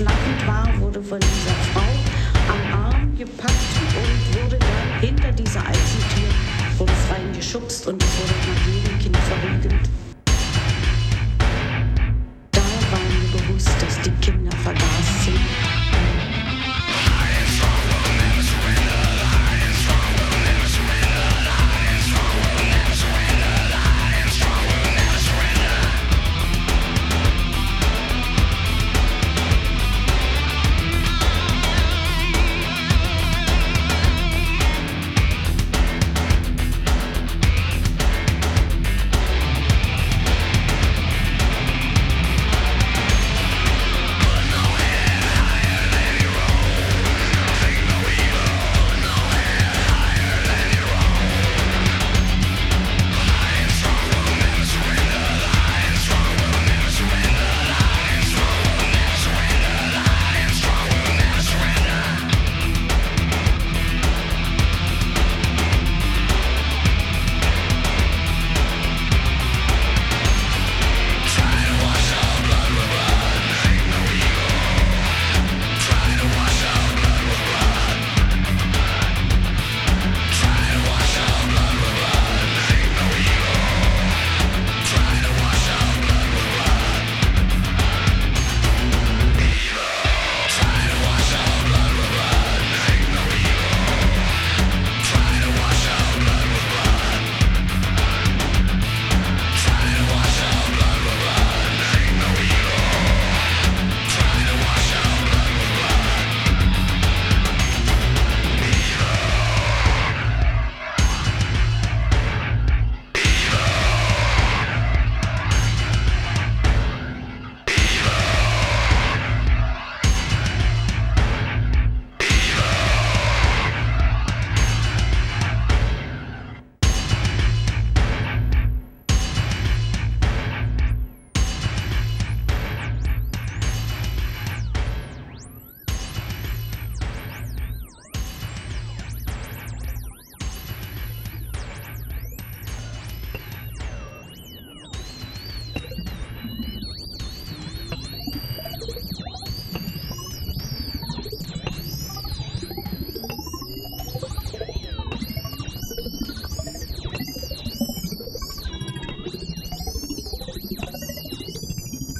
lachend war, wurde von dieser Frau am Arm gepackt und wurde dann hinter dieser Eisentür vom Freien geschubst und es wurde nach jedem